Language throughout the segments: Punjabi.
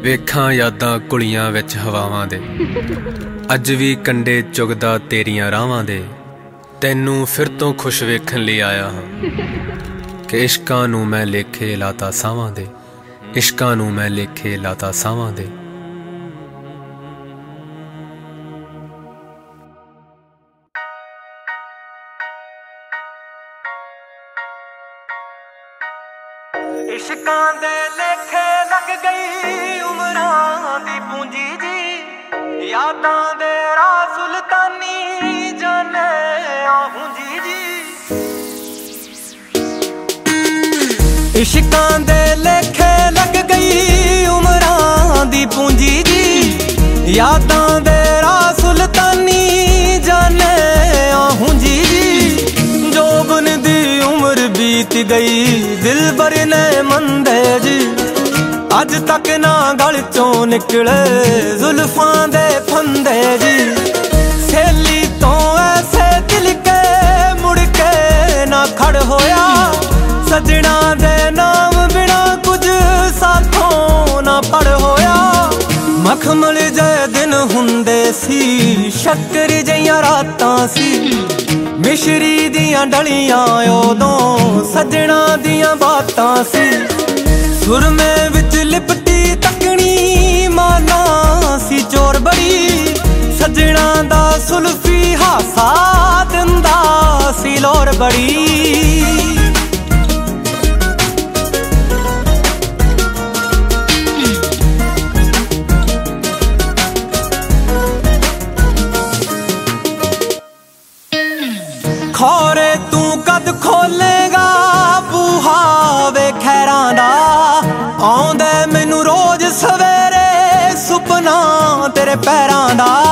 ਵੇਖਾਂ ਯਾਦਾਂ ਕੁਲੀਆਂ ਵਿੱਚ ਹਵਾਵਾਂ ਦੇ। ਅੱਜ ਵੀ ਕੰਡੇ ਚੁਗਦਾ ਤੇਰੀਆਂ ਰਾਹਾਂ ਦੇ। ਤੈਨੂੰ ਫਿਰ ਤੋਂ ਖੁਸ਼ ਵੇਖਣ ਲਈ ਆਇਆ ਹਾਂ। ਕਿ ਇਸ਼ਕਾਂ ਨੂੰ ਮੈਂ ਲੇਖੇ ਲਾਤਾ ਸਾਵਾਂ ਦੇ। ਇਸ਼ਕਾਂ ਨੂੰ ਮੈਂ ਲੇਖੇ ਲਾਤਾ ਸਾਵਾਂ ਦੇ। ਇਸ਼ਕਾਂ ਦੇ ਲੇਖੇ ਲੱਗ ਗਈ ਉਮਰਾਂ ਦੀ ਪੂੰਜੀ ਜੀ। ਯਾਦਾਂ ਦੇ ਰਾ ਸੁਲਤਾਨੀ ਜਾਣੇ ਆਹੂੰਜੀ ਜੀ। ਇਸ਼ਕਾਂ ਦੇ ਲੇਖੇ ਲੱਗ ਗਈ ਉਮਰਾਂ ਦੀ ਪੂੰਜੀ ਜੀ। ਯਾਦਾਂ ਬੀਤ ਗਈ। ਦਿਲ ਬਰ ਨੇ ਮੰਦੇ ਜੀ ਅੱਜ ਤੱਕ ਨਾ ਗਲ ਚੋਂ ਨਿਕਲੇ। ਜ਼ੁਲਫਾਂ ਦੇ ਫੰਦੇ ਜੀ ਸੇਲੀ ਤੋਂ ਐਸੇ ਦਿਲ ਕੇ ਮੁੜ ਕੇ ਨਾ ਖੜ ਹੋਇਆ। ਸਜਣਾ ਦੇ ਨਾਮ ਬਿਨਾ ਕੁਝ ਸਾਥੋਂ ਨਾ ਪੜ ਹੋਇਆ। ਮਖਮਲ ਜੇ ਦਿਨ ਹੁੰਦੇ ਸੀ। ਸ਼ੱਕਰ ਜਈਆਂ ਰਾਤਾਂ ਸੀ। ਮਿਸ਼ਰੀ ਦੀਆਂ ਡਲੀਆਂ ਉਦੋਂ ਸਜਣਾ ਦੀਆਂ ਬਾਤਾਂ ਸੀ। ਸੁਰਮੇ ਵਿੱਚ ਲਿਪਟੀ ਤੱਕਣੀ ਮਾਨਾ ਸੀ ਚੋਰ ਬੜੀ। ਸਜਣਾ ਦਾ ਸੁਲਫੀ ਹਾਸਾ ਦਿੰਦਾ ਸੀ ਲੋਰ ਬੜੀ। ਖੋਰੇ ਤੂੰ ਕਦ ਖੋਲੇਗਾ? ਬੂਹਾ ਵੇ ਖੈਰਾਂ ਦਾ। ਆਉਂਦਾ ਮੈਨੂੰ ਰੋਜ਼ ਸਵੇਰੇ ਸੁਪਨਾ ਤੇਰੇ ਪੈਰਾਂ ਦਾ।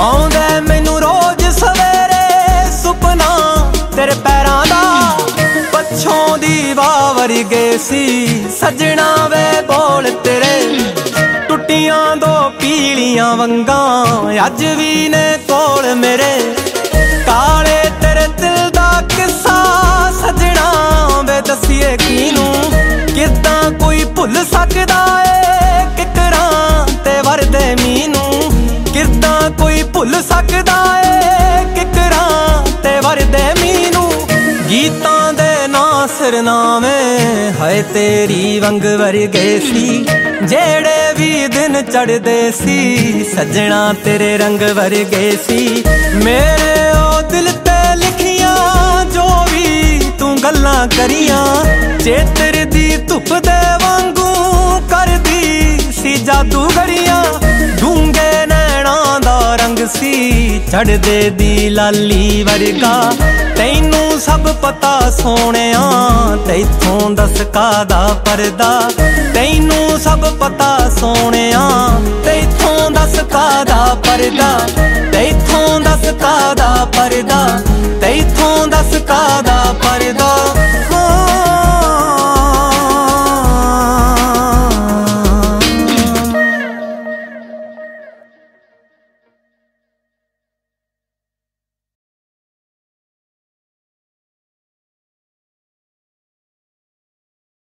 ਆਉਂਦਾ ਮੈਨੂੰ ਰੋਜ਼ ਸਵੇਰੇ ਸੁਪਨਾ ਤੇਰੇ ਪੈਰਾਂ ਦਾ। ਪੱਛੋਂ ਦੀ ਵਾਵਰ ਗਏ ਸੀ ਸਜਣਾ ਵੇ ਬੋਲ ਤੇਰੇ। ਟੁੱਟੀਆਂ ਦੋ ਪੀਲੀਆਂ ਵੰਗਾਂ, ਅੱਜ ਵੀ ਨੇ ਕੋਲ ਮੇਰੇ। ਭੁੱਲ ਸਕਦਾ ਏ ਕਿਕਰਾਂ ਤੇ ਵਰਦੇ ਮੀਨੂੰ। ਗੀਤਾਂ ਦੇ ਨਾਸਰ ਨਾਵੇਂ, ਹਾਏ ਤੇਰੀ ਵੰਗ ਵਰਗੇ ਸੀ। ਜਿਹੜੇ ਵੀ ਦਿਨ ਚੜਦੇ ਸੀ, ਸੱਜਣਾ ਤੇਰੇ ਰੰਗ ਵਰਗੇ ਸੀ। ਮੇਰੇ ਉਹ ਦਿਲ ਤੇ ਲਿਖੀਆਂ ਜੋ ਵੀ ਤੂੰ ਗੱਲਾਂ ਕਰੀਆਂ ਚੇਤਰ ਦੀ ਧੁੱਪ ਦੇ ਵਾਂਗੂ ਕਰਦੀ ਸੀ ਜਾਦੂ ਚੜਦੇ ਦੀ ਲਾਲੀ ਵਰਗਾ। ਤੈਨੂੰ ਸਭ ਪਤਾ ਸੋਹਣਿਆ, ਤੈਥੋਂ ਦਸ ਕਾਦਾ ਪਰਦਾ। ਤੈਨੂੰ ਸਭ ਪਤਾ ਸੋਹਣਿਆ, ਤੈਥੋਂ ਦਸ ਕਾਦਾ ਪਰਦਾ।